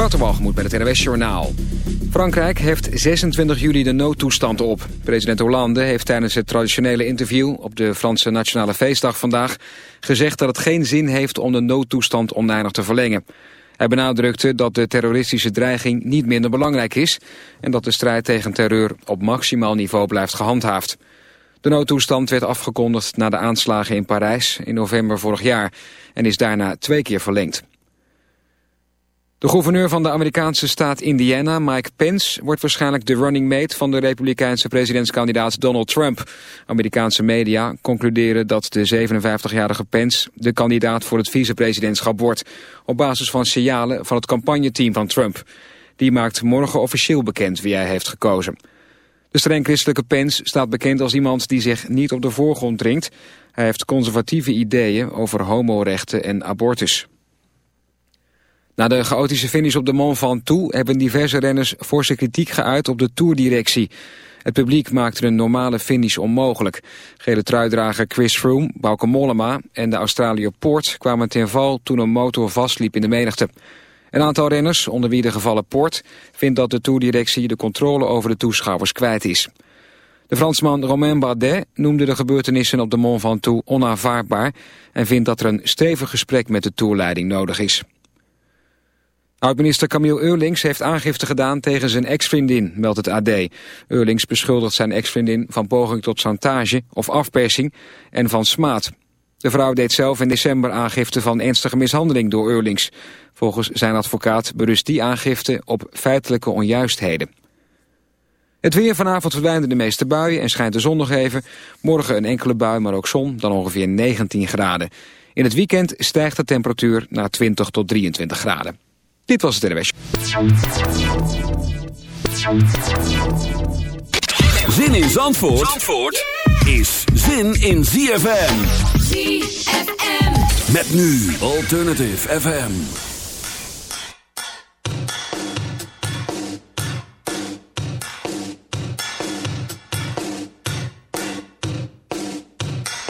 Waterwalgemoed bij het NWS Journaal. Frankrijk heeft 26 juli de noodtoestand op. President Hollande heeft tijdens het traditionele interview... op de Franse Nationale Feestdag vandaag... gezegd dat het geen zin heeft om de noodtoestand oneindig te verlengen. Hij benadrukte dat de terroristische dreiging niet minder belangrijk is... en dat de strijd tegen terreur op maximaal niveau blijft gehandhaafd. De noodtoestand werd afgekondigd na de aanslagen in Parijs in november vorig jaar... en is daarna twee keer verlengd. De gouverneur van de Amerikaanse staat Indiana, Mike Pence... wordt waarschijnlijk de running mate van de republikeinse presidentskandidaat Donald Trump. Amerikaanse media concluderen dat de 57-jarige Pence... de kandidaat voor het vicepresidentschap wordt... op basis van signalen van het campagneteam van Trump. Die maakt morgen officieel bekend wie hij heeft gekozen. De streng christelijke Pence staat bekend als iemand die zich niet op de voorgrond dringt. Hij heeft conservatieve ideeën over homorechten en abortus. Na de chaotische finish op de Mont Ventoux hebben diverse renners forse kritiek geuit op de toerdirectie. Het publiek maakte een normale finish onmogelijk. Gele truidrager Chris Froome, Bauke Mollema en de Australiër Poort kwamen ten val toen een motor vastliep in de menigte. Een aantal renners, onder wie de gevallen Poort, vindt dat de toerdirectie de controle over de toeschouwers kwijt is. De Fransman Romain Bardet noemde de gebeurtenissen op de Mont Ventoux onaanvaardbaar en vindt dat er een stevig gesprek met de toerleiding nodig is. Oud-minister Camille Eurlings heeft aangifte gedaan tegen zijn ex-vriendin, meldt het AD. Eurlings beschuldigt zijn ex-vriendin van poging tot chantage of afpersing en van smaad. De vrouw deed zelf in december aangifte van ernstige mishandeling door Eurlings. Volgens zijn advocaat berust die aangifte op feitelijke onjuistheden. Het weer vanavond verdwijnen de meeste buien en schijnt de zon nog even. Morgen een enkele bui, maar ook zon, dan ongeveer 19 graden. In het weekend stijgt de temperatuur naar 20 tot 23 graden. Dit was het NWS. Zin in Zandvoort, Zandvoort is zin in ZFM. ZFM. Met nu Alternative FM.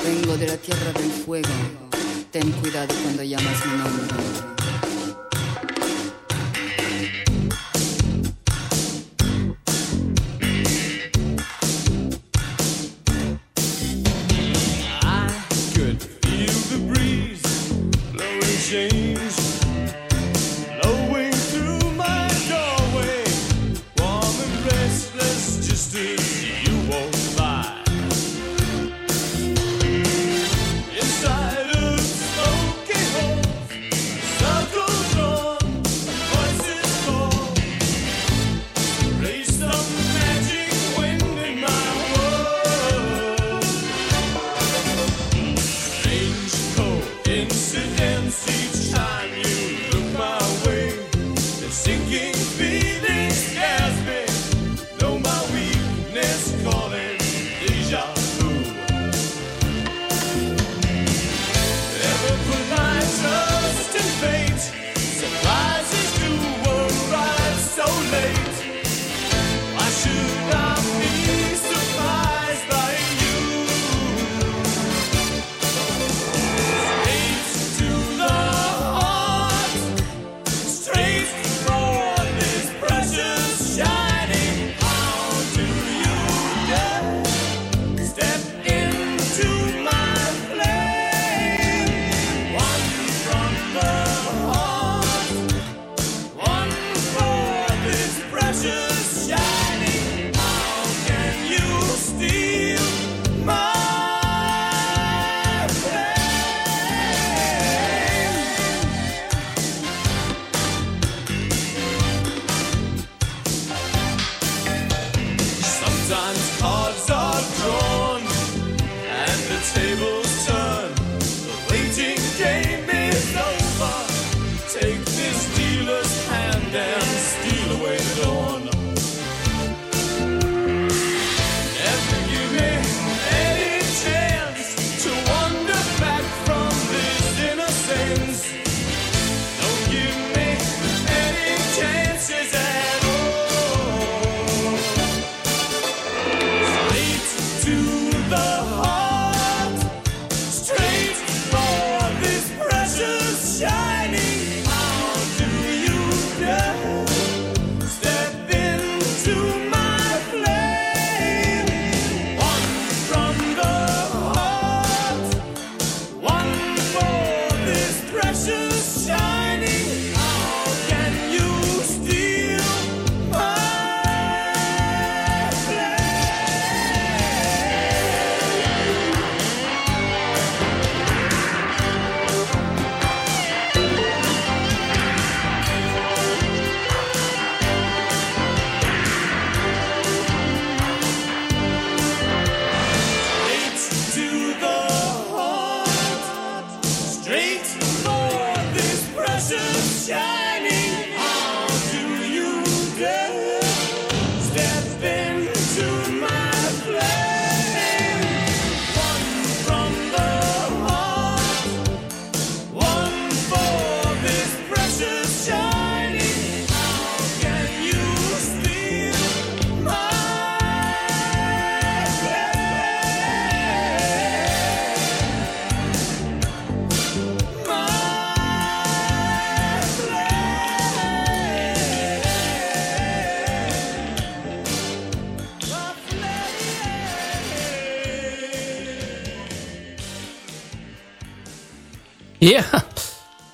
Vengo de la tierra del fuego. Ten cuidado cuando llamas mi nombre. say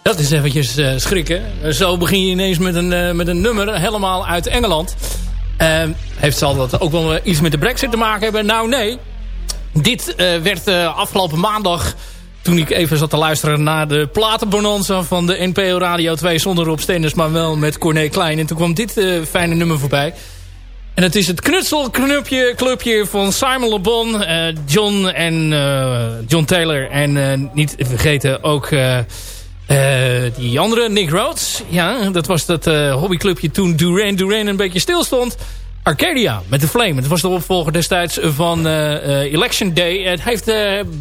dat is eventjes uh, schrikken. Zo begin je ineens met een, uh, met een nummer helemaal uit Engeland. Uh, heeft zal dat ook wel iets met de brexit te maken hebben? Nou, nee. Dit werd afgelopen maandag... toen ik even zat te luisteren naar de platenbonanza van de NPO Radio 2... zonder Rob maar wel met Corné Klein. En toen kwam dit fijne nummer voorbij. En het is het knutselknupje clubje van Simon Le Bon, John en John Taylor. En niet vergeten ook... Uh, die andere, Nick Rhodes. Ja, dat was dat uh, hobbyclubje toen Duran Duran een beetje stil stond. Arcadia met de Flame. Het was de opvolger destijds van uh, Election Day. Het heeft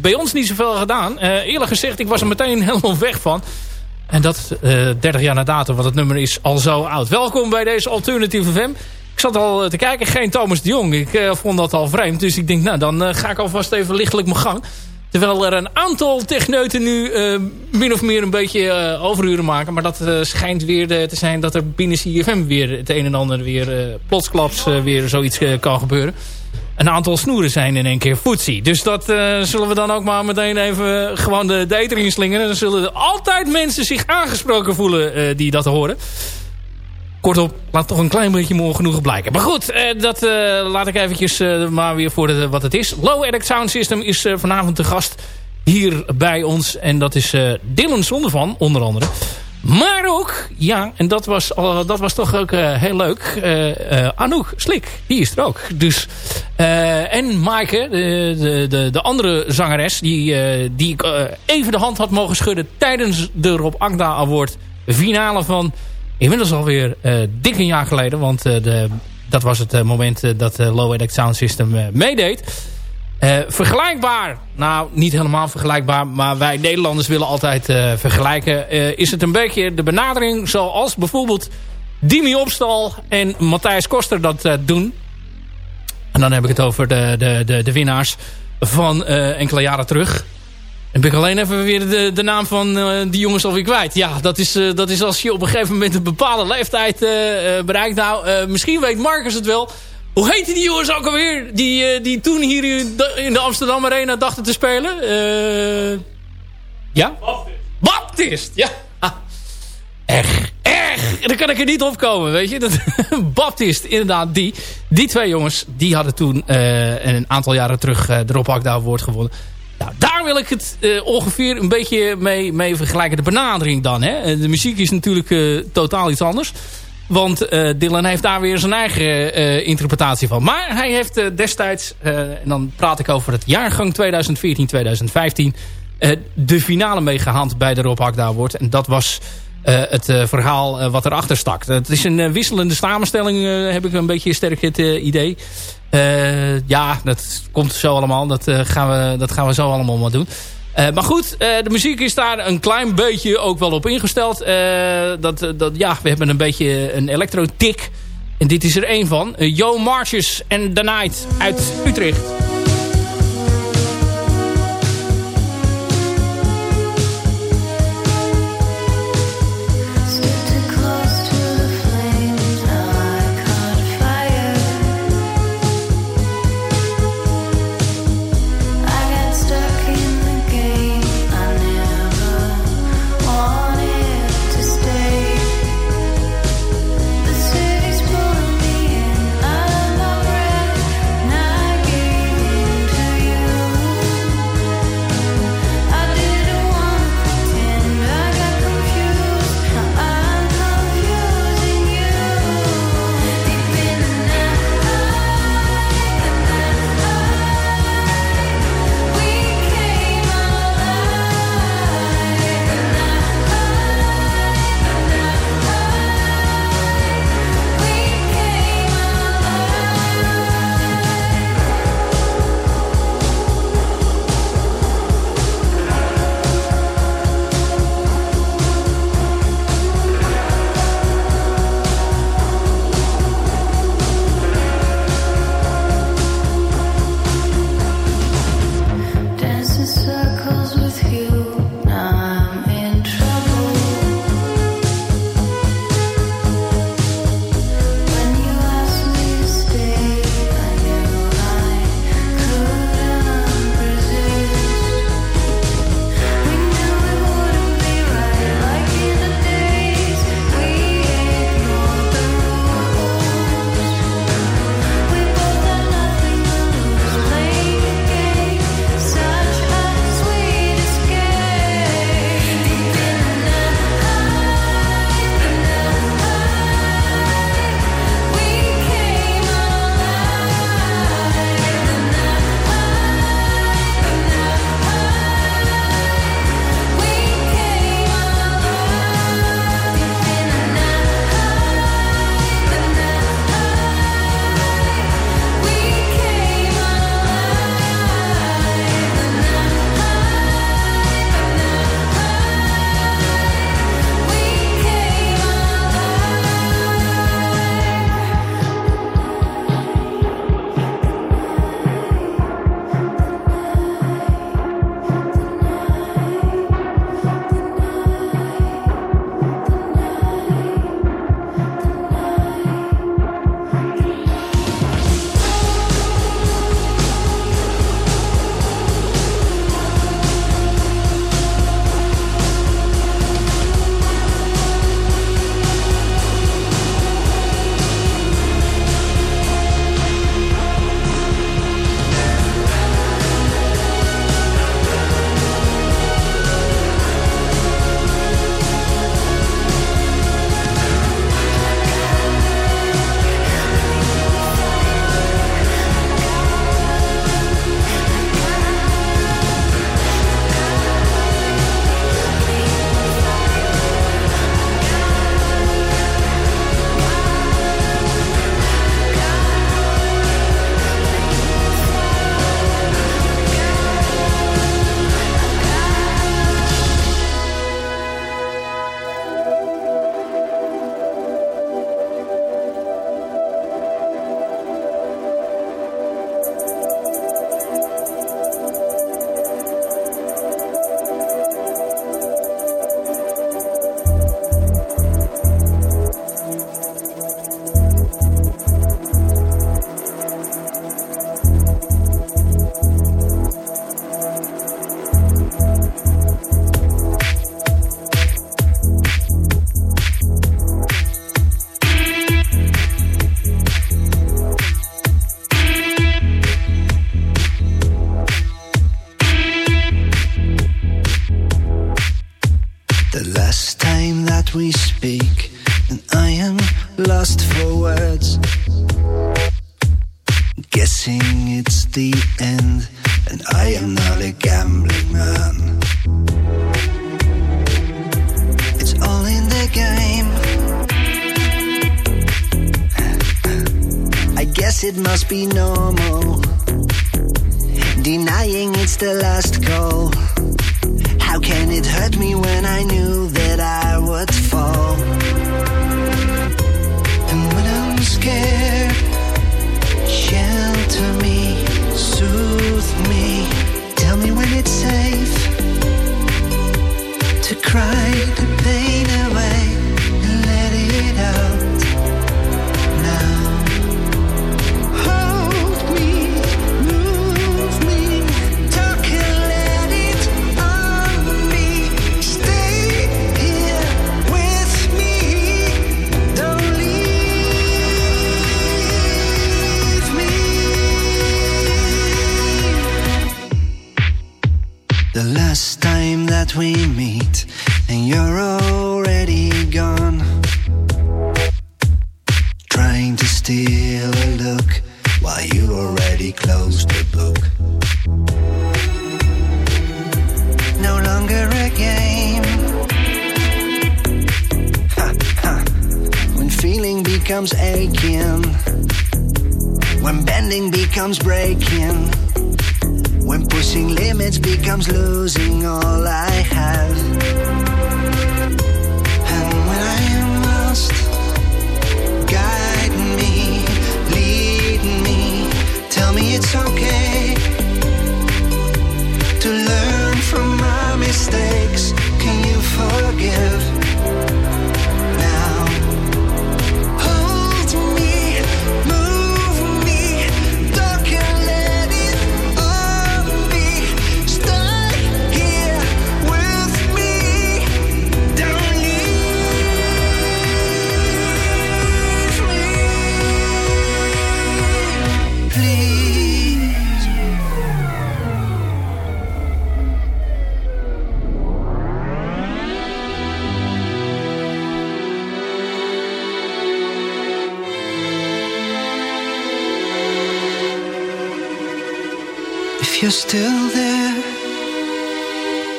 bij ons niet zoveel gedaan. eerlijk gezegd, ik was er meteen helemaal weg van. En dat 30 jaar na datum, want het nummer is al zo oud. Welkom bij deze Alternative FM. Ik zat al te kijken, geen Thomas de Jong. Ik vond dat al vreemd. Dus ik denk, nou, dan ga ik alvast even lichtelijk mijn gang. Terwijl er een aantal techneuten nu uh, min of meer een beetje uh, overuren maken. Maar dat uh, schijnt weer te zijn dat er binnen CFM weer het een en ander weer plotsklaps weer zoiets kan gebeuren. Een aantal snoeren zijn in één keer footsie. Dus dat zullen we dan ook maar meteen even gewoon de data inslingeren. Dan zullen er altijd mensen zich aangesproken voelen die dat horen. Kortom, laat toch een klein beetje morgen genoegen blijken. Maar goed, eh, dat eh, laat ik eventjes eh, maar weer voor de, wat het is. Low Edit Sound System is vanavond de gast hier bij ons. En dat is Dylan Zondervan, onder andere. Maar ook, ja, en dat was, dat was toch ook heel leuk. Anouk Slik, die is er ook. Dus, en Maaike, de, de, de, andere zangeres... die, die ik even de hand had mogen schudden... tijdens de Rob Agda Award finale van inmiddels alweer uh, dik een jaar geleden. Want uh, de, dat was het uh, moment dat Low Edit Sound System meedeed. vergelijkbaar, nou niet helemaal vergelijkbaar, maar wij Nederlanders willen altijd vergelijken. is het een beetje de benadering zoals bijvoorbeeld Dimi Opstal en Matthijs Koster dat doen. En dan heb ik het over de, de, de, de winnaars van enkele jaren terug. Dan ben ik alleen even weer de, de naam van uh, die jongens alweer kwijt. Ja, dat is, uh, dat is als je op een gegeven moment een bepaalde leeftijd uh, bereikt. Nou, misschien weet Marcus het wel. Hoe heette die jongens ook alweer? Die, die toen hier in de Amsterdam Arena dachten te spelen? ja? Baptist. Baptist, ja. Ah. Echt, echt. Dan kan ik er niet opkomen, weet je. Dat, Baptist, inderdaad, die. Die twee jongens, die hadden toen een aantal jaren terug de Rob Award gewonnen. Nou, daar wil ik het uh, ongeveer een beetje mee, mee vergelijken. De benadering dan. Hè? Eh, de muziek is natuurlijk uh, totaal iets anders. Want Dylan heeft daar weer zijn eigen interpretatie van. Maar hij heeft destijds, en dan praat ik over het jaargang 2014-2015... de finale meegehaald bij de Rob Hakda Award. En dat was het verhaal wat erachter stak. Het is een wisselende samenstelling, heb ik een beetje sterk het idee. Uh, ja, dat komt zo allemaal. Dat, uh, gaan, we, dat gaan we zo allemaal maar doen. Uh, maar goed, de muziek is daar een klein beetje ook wel op ingesteld. dat, dat, ja, we hebben een beetje een elektro-tik. En dit is er één van. Joe Marches en The Night uit Utrecht.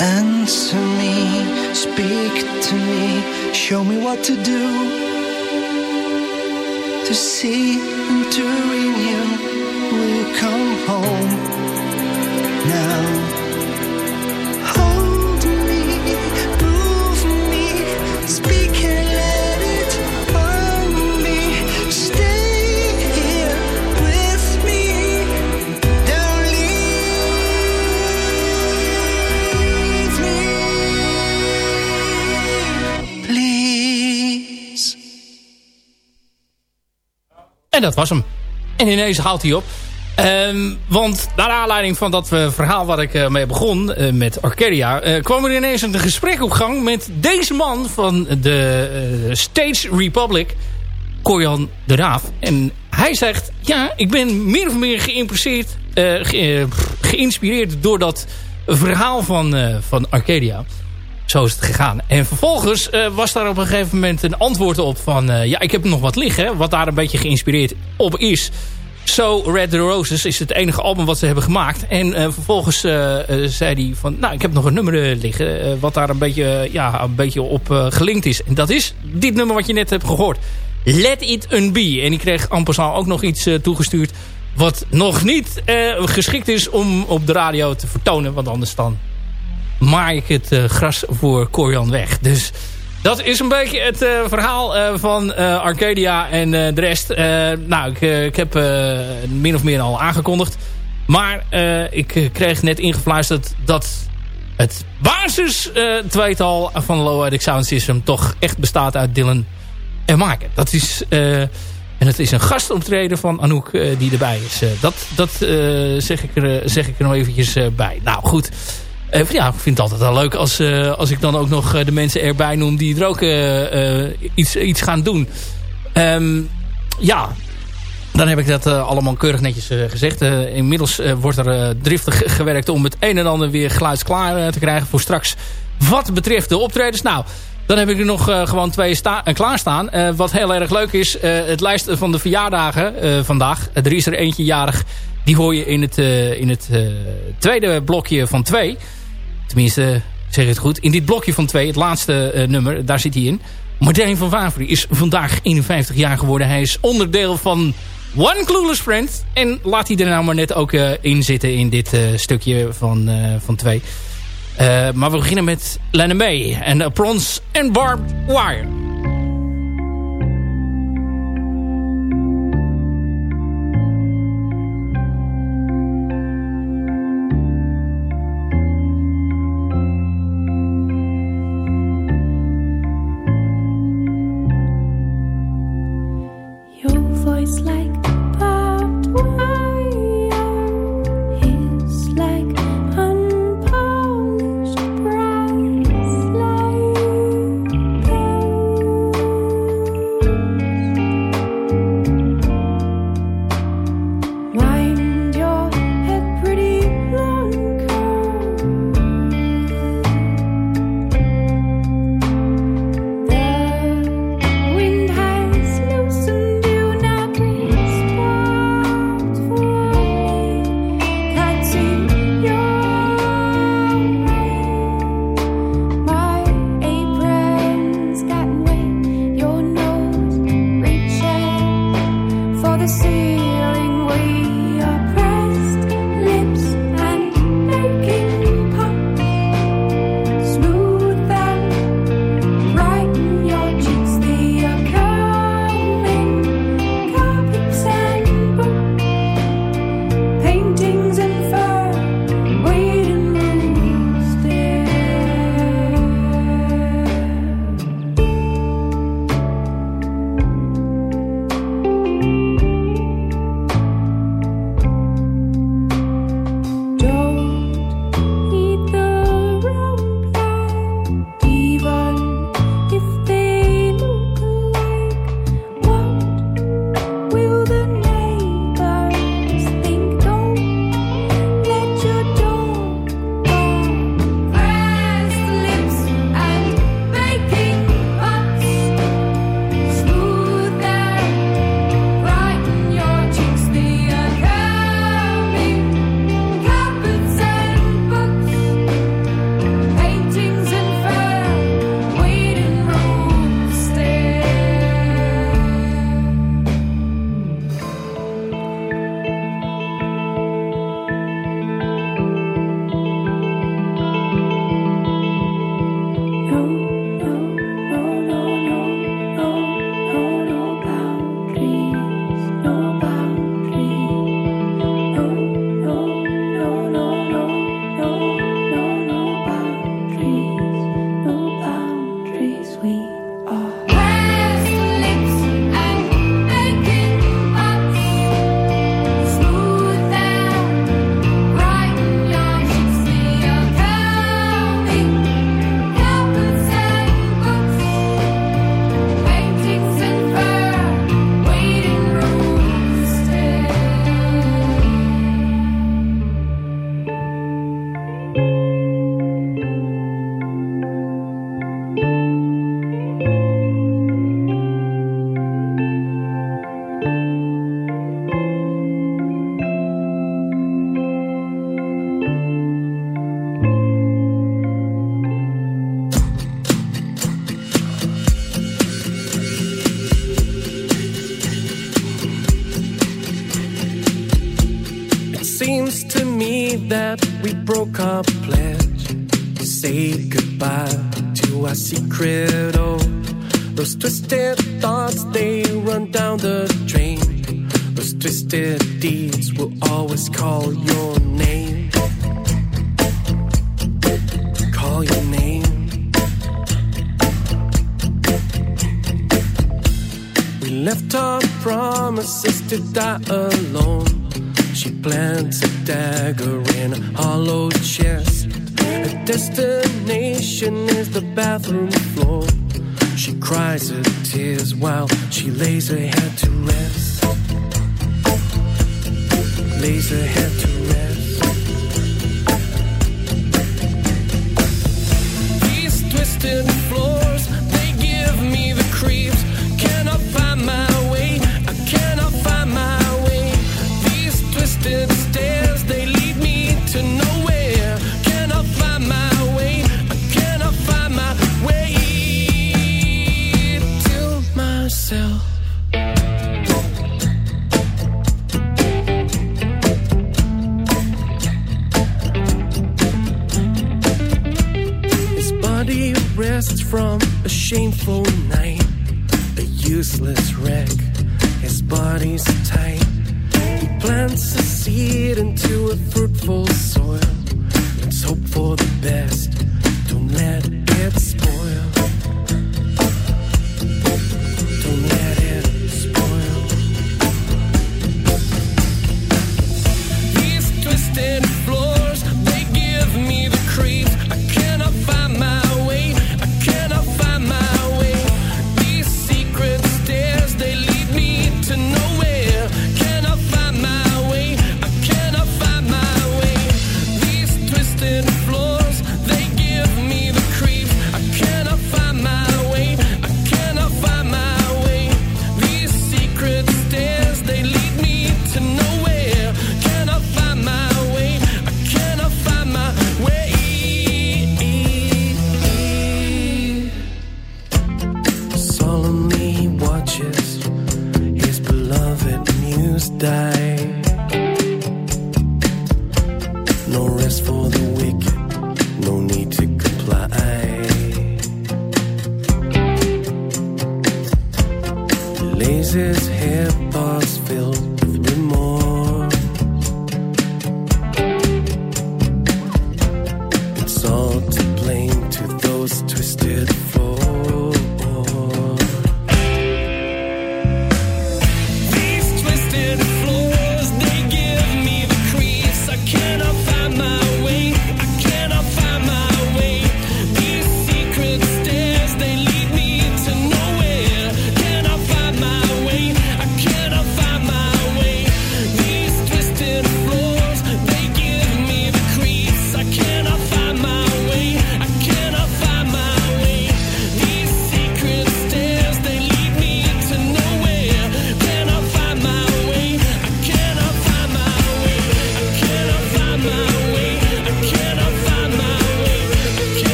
Answer me, speak to me, show me what to do to see and to renew. Will you come home now? En dat was hem. En ineens houdt hij op. Ehm, want naar aanleiding van dat eh, verhaal waar ik eh, mee begon eh, met Arcadia... kwam er ineens een gesprek op gang met deze man van de States Republic, Corjan de Raaf. En hij zegt, ja, ik ben meer of meer geïnteresseerd, ge- eh, geïnspireerd door dat verhaal van, van Arcadia. Zo is het gegaan. En vervolgens eh, was daar op een gegeven moment een antwoord op van... eh, ja, ik heb nog wat liggen, wat daar een beetje geïnspireerd op is. So Red the Roses is het enige album wat ze hebben gemaakt. En eh, vervolgens zei hij van... Nou, ik heb nog een nummer liggen... wat daar een beetje, ja, een beetje op gelinkt is. En dat is dit nummer wat je net hebt gehoord. Let It Unbe. En ik kreeg passant ook nog iets toegestuurd... wat nog niet geschikt is om op de radio te vertonen. Want anders dan maai ik het eh, gras voor Corian weg. Dus dat is een beetje het eh, verhaal eh, van Arcadia en de rest. Nou, ik, ik heb min of meer al aangekondigd. Maar ik kreeg net ingefluisterd dat het basis tweetal van Low Edic Sound System toch echt bestaat uit Dylan en Mike. Dat is... en het is een gastoptreden van Anouk die erbij is. Dat dat zeg, ik er, zeg ik er nog eventjes bij. Nou goed, ja, ik vind het altijd wel leuk als, eh, als ik dan ook nog eh, de mensen erbij noem die er ook eh, eh, iets, iets gaan doen. Ehm, ja, dan heb ik dat eh, allemaal keurig netjes eh, gezegd. Eh, inmiddels eh, wordt er eh, driftig gewerkt om het een en ander weer geluidsklaar eh, te krijgen voor straks. Wat betreft de optredens. Nou, Dan heb ik er nog gewoon twee sta klaarstaan. Wat heel erg leuk is, het lijst van de verjaardagen vandaag. er is er eentje jarig, die hoor je in het, in het tweede blokje van twee. Tenminste, zeg het goed. In dit blokje van twee, het laatste nummer, daar zit hij in. Martijn van Waveren is vandaag 51 jaar geworden. Hij is onderdeel van One Clueless Friend. En laat hij er nou maar net ook in zitten in dit stukje van, van twee. Maar we beginnen met Lennon May en Prons en Barbed Wire.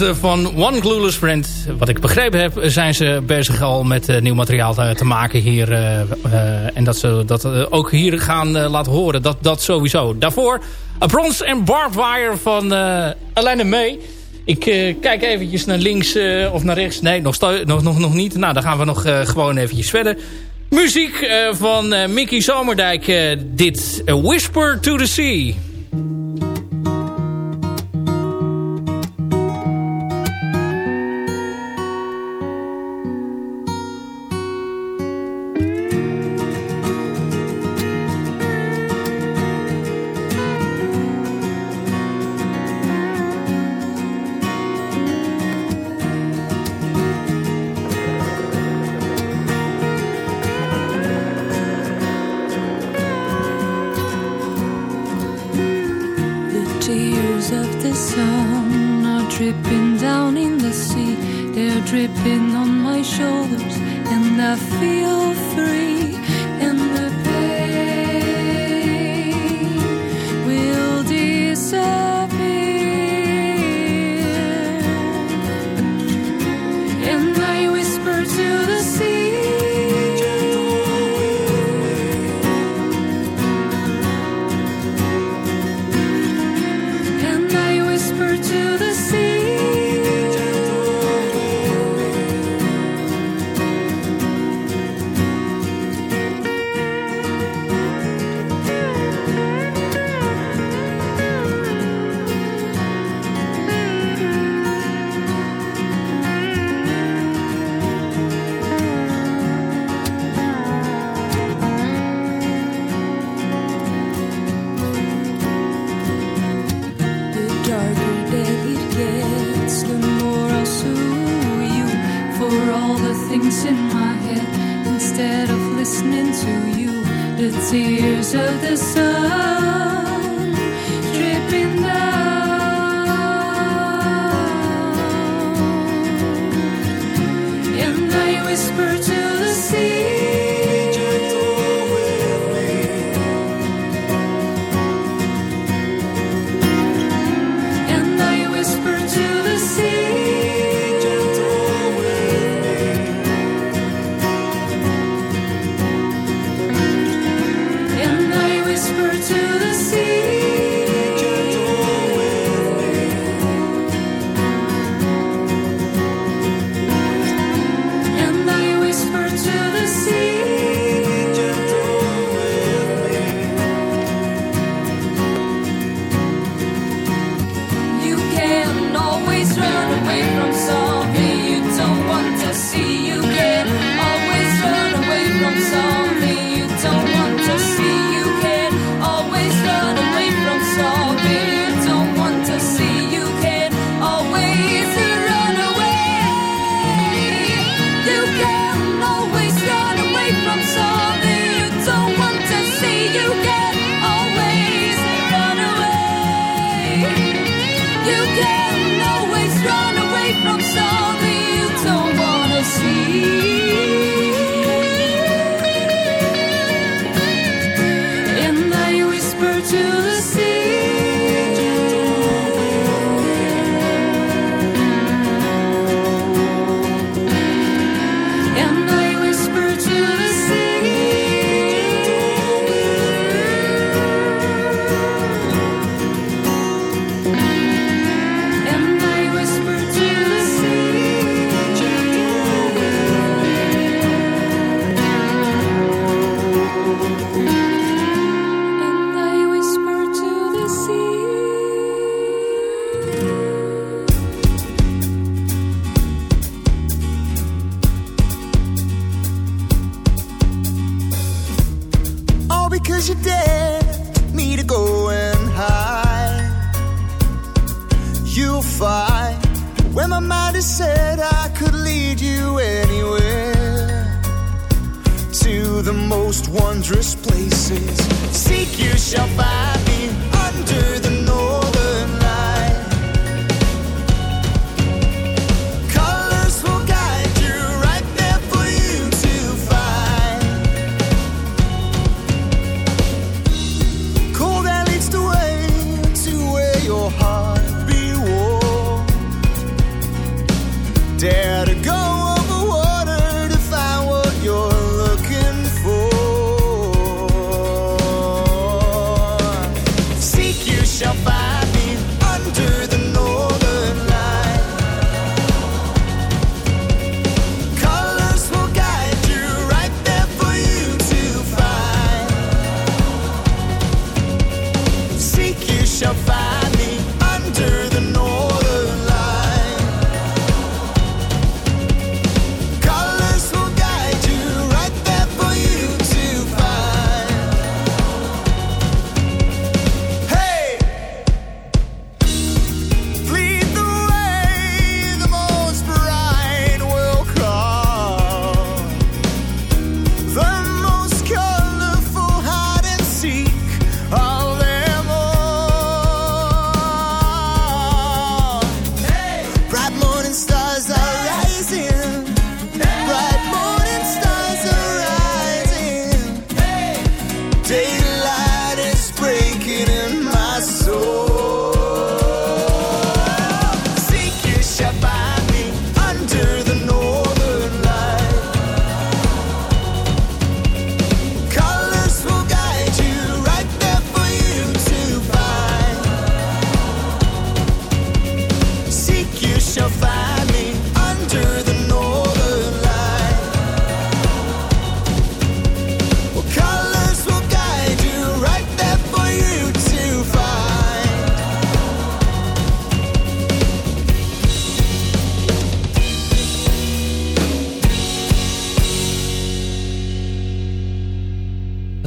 Eh, van One Glueless Friend. Wat ik begrepen heb, zijn ze bezig al met eh, nieuw materiaal te, maken hier. Eh, en dat ze dat ook hier gaan laten horen. Dat, dat sowieso. Daarvoor Bronze and Barbed Wire van uh, Alain May. Ik kijk eventjes naar links of naar rechts. Nee, nog, nog, nog, nog niet. Nou, dan gaan we nog gewoon eventjes verder. Muziek van Mickey Zomerdijk. dit Whisper to the Sea. dripping down in the sea, they're dripping on my shoulders, and I feel free.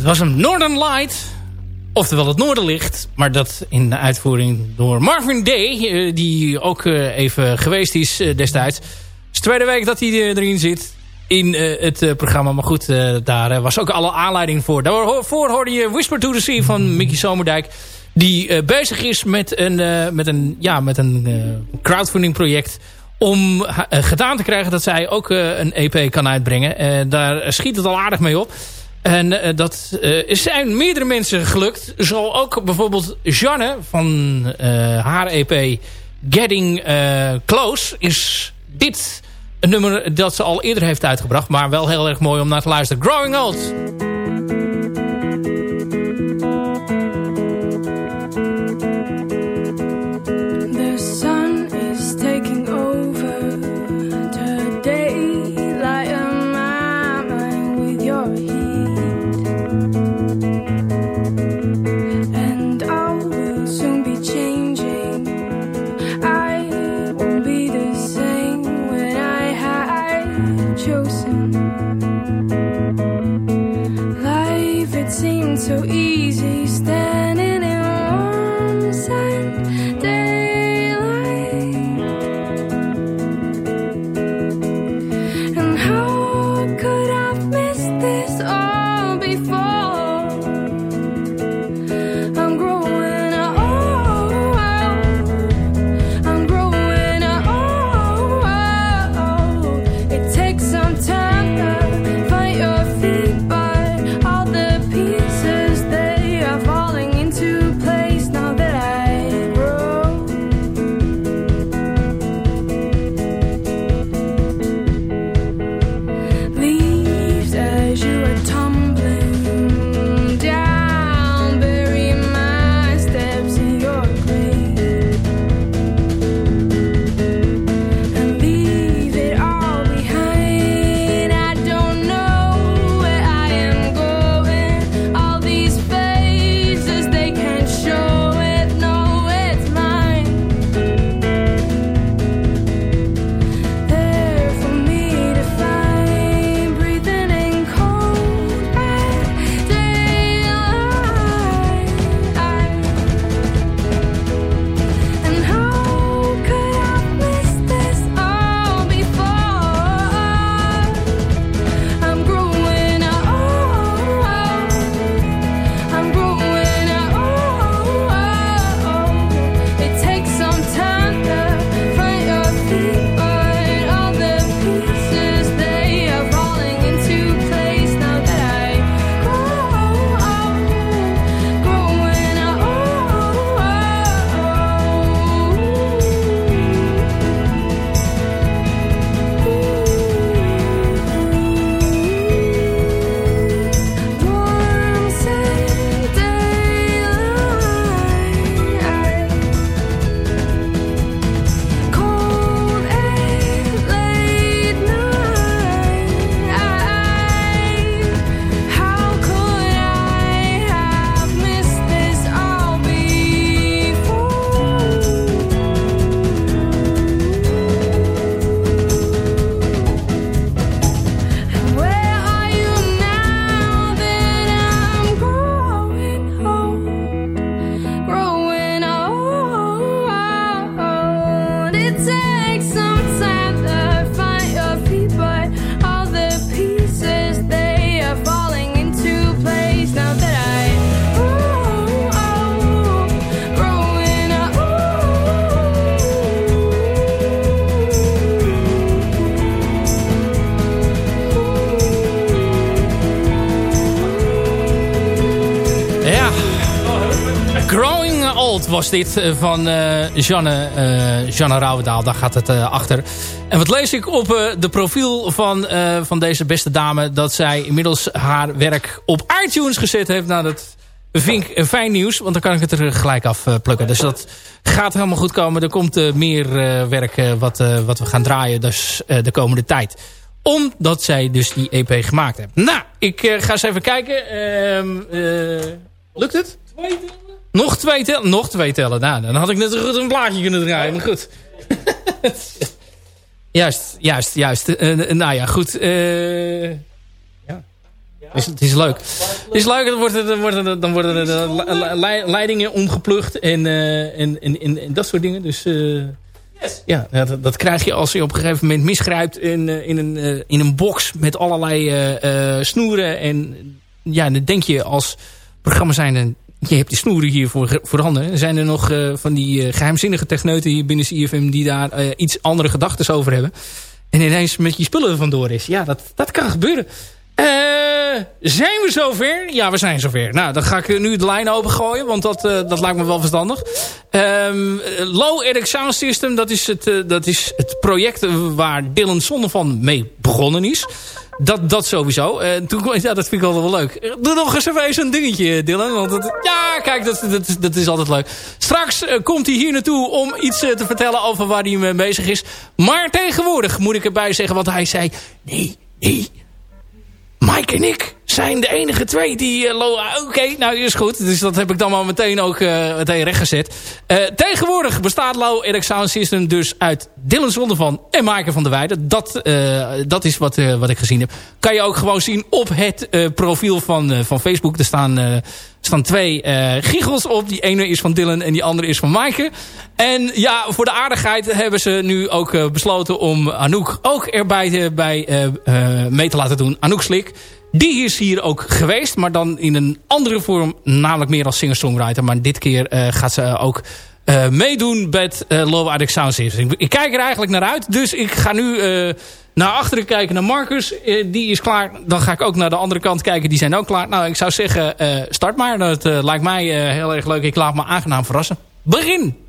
was een Northern Light. Oftewel het Noorderlicht. Maar dat in de uitvoering door Marvin Day. Eh, die ook eh, even geweest is eh, destijds. Het is de tweede week dat hij erin zit. In het programma. Maar goed, daar was ook alle aanleiding voor. Daarvoor hoorde je Whisper to the Sea van Mickey Sommerdijk. Die bezig is met een, met een, ja, met een crowdfunding project om gedaan te krijgen dat zij ook een EP kan uitbrengen. daar schiet het al aardig mee op. En eh, dat eh, zijn meerdere mensen gelukt. Zo ook bijvoorbeeld Janne van uh, haar EP Getting Close is dit een nummer dat ze al eerder heeft uitgebracht. Maar wel heel erg mooi om naar te luisteren. Growing Old. Eh, van eh Janne, eh Janne Rauwendaal. Daar gaat het achter. En wat lees ik op de profiel van, van deze beste dame... dat zij inmiddels haar werk op iTunes gezet heeft. Nou, dat vind ik fijn nieuws. Want dan kan ik het er gelijk af plukken. Dus dat gaat helemaal goed komen. Er komt meer werk wat, wat we gaan draaien dus, de komende tijd omdat zij dus die EP gemaakt heeft. Nou, ik ga eens even kijken. Ehm, eh, lukt het? Nog twee tellen? Nog twee tellen. Nou, dan had ik net een, een blaadje kunnen draaien. Maar goed. juist, juist, juist. Eh, eh, nou ja, goed. eh, ja. Het is, het is leuk. Het is leuk. Dan worden, dan worden, dan worden le- le- leidingen omgeplucht. En, en, en, en, en dat soort dingen. Dus... ja, dat, dat krijg je als je op een gegeven moment misgrijpt in, in, een, in een box met allerlei snoeren. En ja, dan denk je als programma zijn je hebt die snoeren hier voor. Zijn er nog eh, van die eh, geheimzinnige techneuten hier binnen CFM die daar eh, iets andere gedachten over hebben. En ineens met je spullen vandoor is. Ja, dat, dat kan gebeuren. Zijn we zover? Ja, we zijn zover. Nou, dan ga ik nu de lijn opengooien, want dat, dat lijkt me wel verstandig. Ehm, eh, Low Eric Sound System, dat is het, dat is het project waar Dylan Zonnevan mee begonnen is. Dat, dat sowieso. Eh, toen, ja, dat vind ik altijd wel leuk. Eh, Doe nog eens even een dingetje, Dylan. Want ja, kijk, dat, dat, is- dat is altijd leuk. Straks eh, komt hij hier naartoe om iets te vertellen over waar hij mee bezig is. Maar tegenwoordig moet ik erbij zeggen, want hij zei... Nee, nee, Mike en ik zijn de enige twee die... ah, Oké, nou is goed. Dus dat heb ik dan maar meteen ook eh, meteen rechtgezet. Eh, tegenwoordig bestaat Low Eric Sound System dus uit Dylan Zondervan en Maaike van der Weijden. Dat, dat is wat, wat ik gezien heb. Kan je ook gewoon zien op het profiel van, van Facebook. Er staan, staan twee eh giegels op. Die ene is van Dylan en die andere is van Maaike. En ja, voor de aardigheid hebben ze nu ook besloten om Anouk ook erbij bij, mee te laten doen. Anouk Slik. Die is hier ook geweest, maar dan in een andere vorm, namelijk meer als singer-songwriter. Maar dit keer eh, gaat ze ook eh, meedoen met uh, Low Addict Sound System. Ik, kijk er eigenlijk naar uit, dus ik ga nu naar achteren kijken naar Marcus. Die is klaar. Dan ga ik ook naar de andere kant kijken, die zijn ook klaar. Nou, ik zou zeggen, start maar. Dat lijkt mij heel erg leuk. Ik laat me aangenaam verrassen. Begin!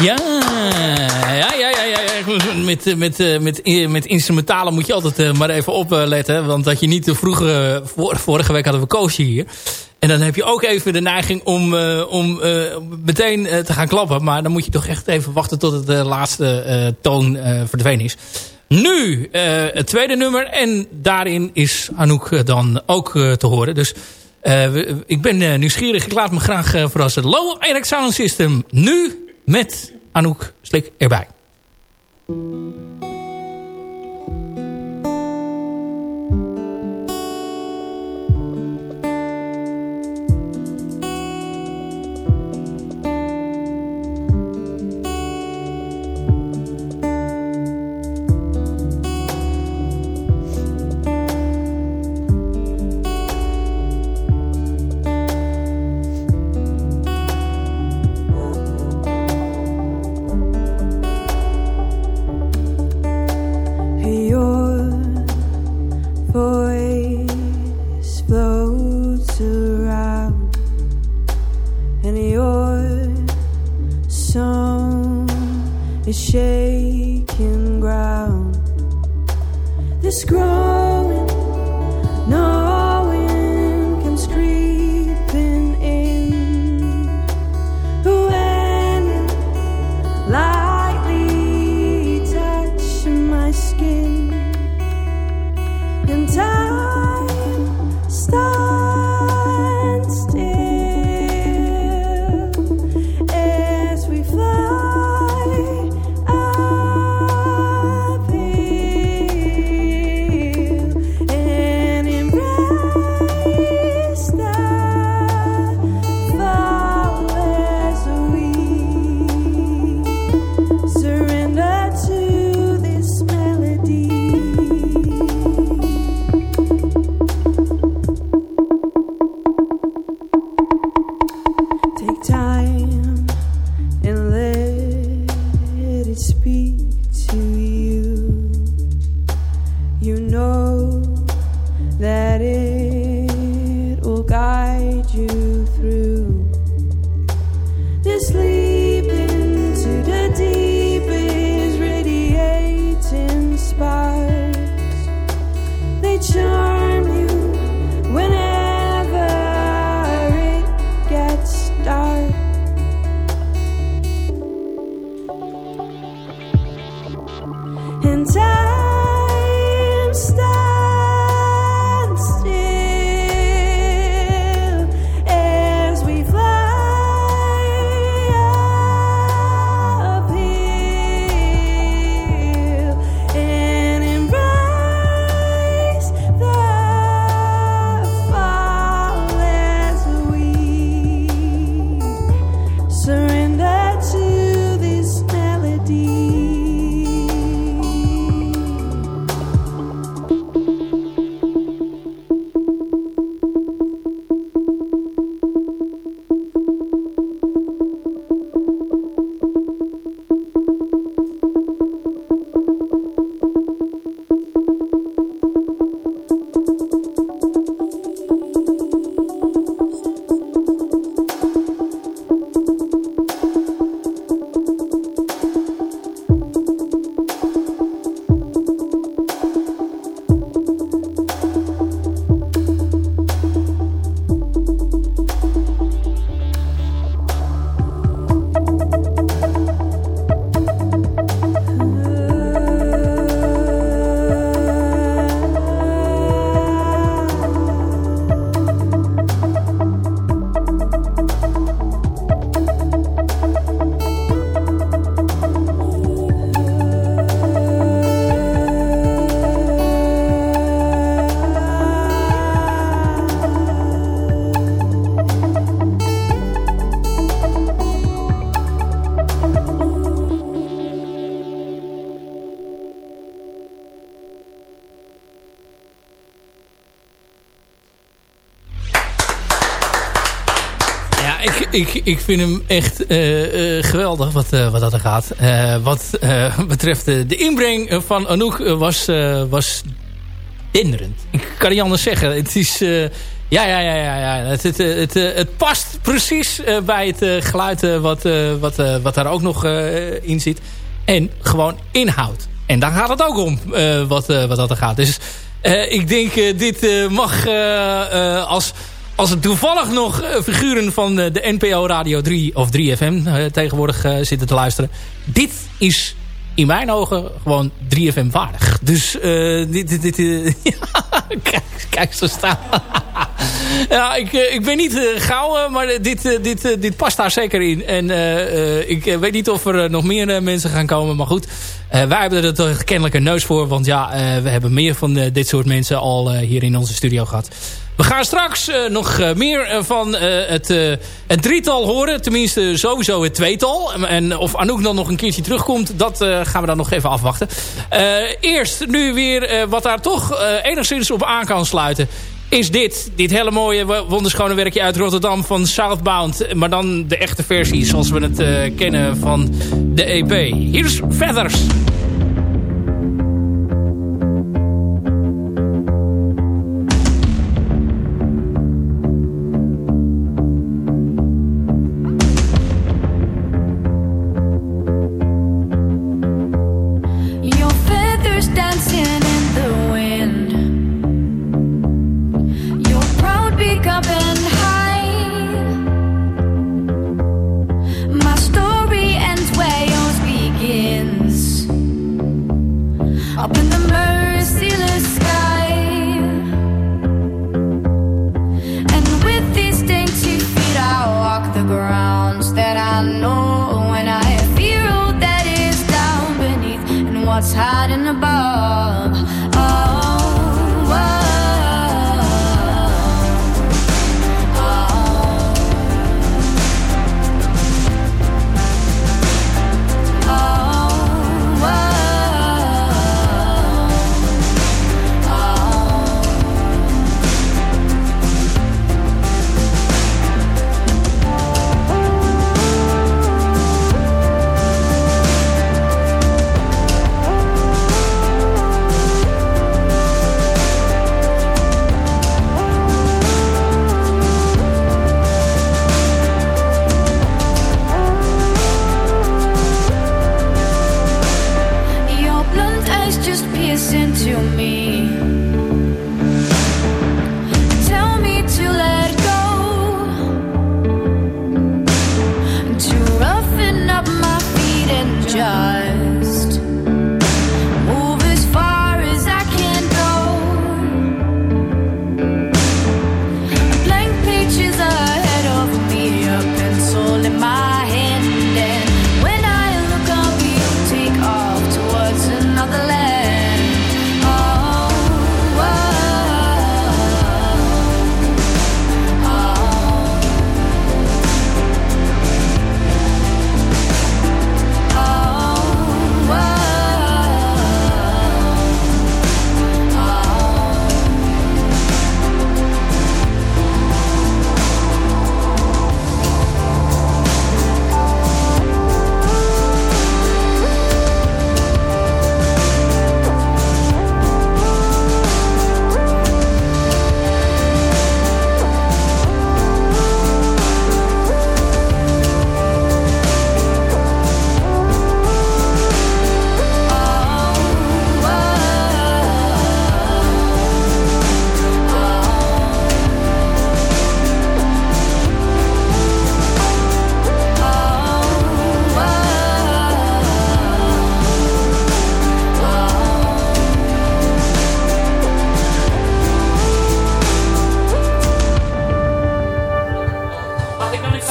Ja, ja, ja, ja, ja. Met, eh, met, eh, met, eh, met instrumentalen moet je altijd maar even opletten. Want dat je niet te vroeg... vor- vorige week hadden we Koosje hier. En dan heb je ook even de neiging om, om meteen te gaan klappen. Maar dan moet je toch echt even wachten tot het de laatste toon verdwenen is. Nu het tweede nummer. En daarin is Anouk dan ook te horen. Dus ik ben nieuwsgierig. Ik laat me graag verrassen. Low Eric Sound System. Nu met Anouk Slik erbij. Ik, ik, vind hem echt eh, eh, geweldig wat, eh, wat dat er gaat. Wat betreft de, inbreng van Anouk was, was denderend. Ik kan niet anders zeggen. Het is, Ja, ja, ja, ja, ja. Het, het, het, het past precies bij het geluid wat, wat, wat daar ook nog in zit. En gewoon inhoud. En daar gaat het ook om, wat, wat dat er gaat. Dus ik denk, dit mag als als het toevallig nog figuren van de NPO Radio 3 of 3FM tegenwoordig zitten te luisteren. Dit is in mijn ogen gewoon 3FM waardig. Dus uh, dit, dit, dit kijk, kijk zo staan. ja, ik, ik ben niet gauw, maar dit, dit, dit past daar zeker in. En ik weet niet of er nog meer mensen gaan komen, maar goed. wij hebben er toch kennelijk een neus voor, want ja, we hebben meer van dit soort mensen al hier in onze studio gehad. We gaan straks uh, nog uh, meer uh, van het, het drietal horen. Tenminste, sowieso het tweetal. En of Anouk dan nog een keertje terugkomt, dat gaan we dan nog even afwachten. eerst nu weer wat daar toch enigszins op aan kan sluiten. Is dit, dit hele mooie wonderschone werkje uit Rotterdam van Southbound. Maar dan de echte versie zoals we het kennen van de EP. Hier is Feathers.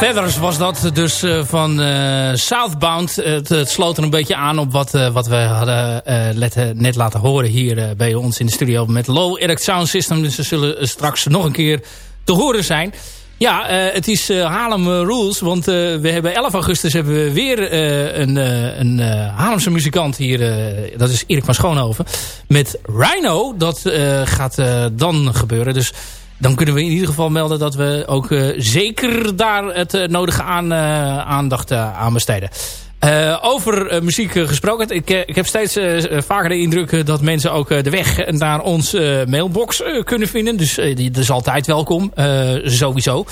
Feathers was dat dus uh, van uh, Southbound. Het, het, sloot er een beetje aan op wat, uh, wat we hadden net laten horen hier bij ons in de studio met Low Erect Sound System. Dus ze zullen straks nog een keer te horen zijn. Ja, het is Haarlem Rules, want we hebben 11 augustus hebben we weer een, een Haarlemse muzikant hier. dat is Erik van Schoonhoven. Met Rhino, dat gaat dan gebeuren. Dus dan kunnen we in ieder geval melden dat we ook uh, zeker daar het uh, nodige aan, uh, aandacht aan besteden. Over muziek gesproken. Ik, ik heb steeds vaker de indruk dat mensen ook de weg naar ons mailbox kunnen vinden. Dus die, dat is altijd welkom. sowieso.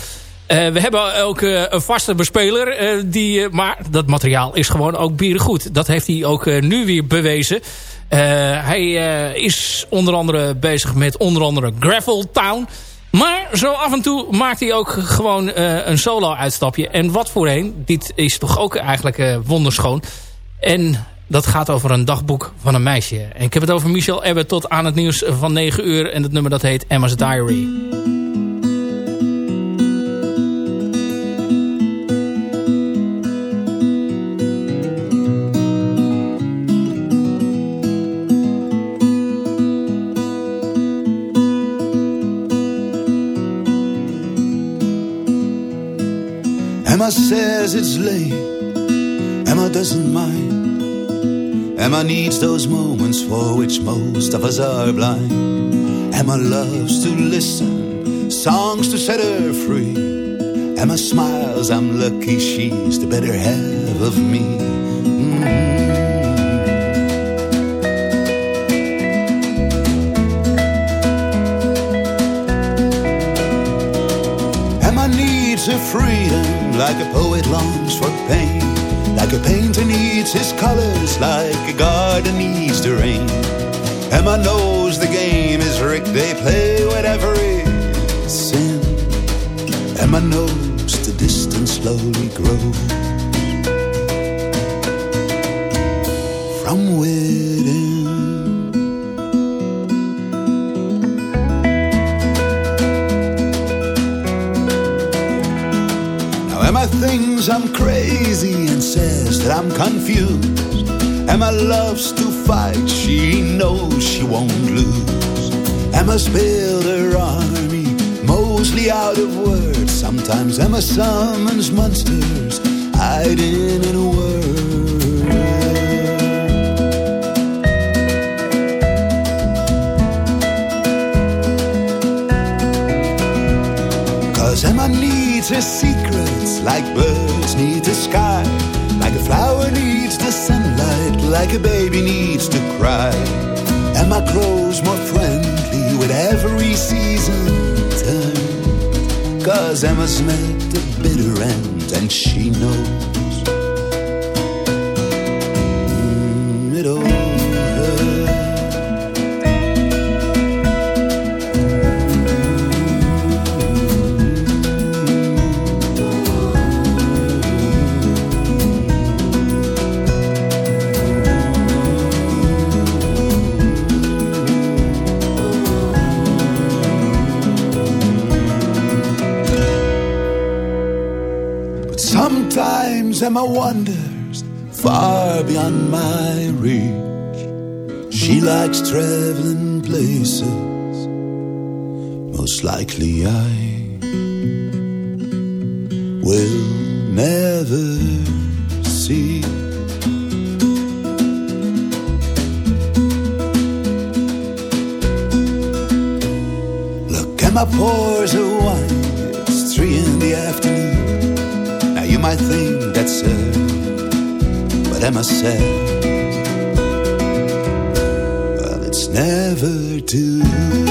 we hebben ook een vaste bespeler. die, maar dat materiaal is gewoon ook bierengoed. Dat heeft hij ook nu weer bewezen. hij is onder andere bezig met onder andere Gravel Town. Maar zo af en toe maakt hij ook gewoon uh, een solo-uitstapje. En wat voor een. Dit is toch ook eigenlijk uh, wonderschoon. En dat gaat over een dagboek van een meisje. En ik heb het over Michel Ebbe tot aan het nieuws van 9 uur. En het nummer dat heet Emma's Diary. Emma says it's late. Emma doesn't mind. Emma needs those moments for which most of us are blind. Emma loves to listen, songs to set her free. Emma smiles, I'm lucky she's the better half of me. Needs her freedom like a poet longs for pain. Like a painter needs his colors, like a garden needs the rain. Emma knows the game is rigged, they play whatever is sin. Emma knows the distance slowly grows from within. Thinks I'm crazy and says that I'm confused. Emma loves to fight, she knows she won't lose. Emma's built her army, mostly out of words. Sometimes Emma summons monsters, hiding in a word. Cause Emma needs her secrets like birds need the sky. Like a flower needs the sunlight, like a baby needs to cry. Emma grows more friendly with every season turn. Cause Emma's met the bitter end and she knows. Sometimes Emma wanders far beyond my reach. She likes traveling places. Most likely I will never see. Look, Emma pours her wine. It's three in the afternoon. Now you might think but but Emma said, well, it's never too late.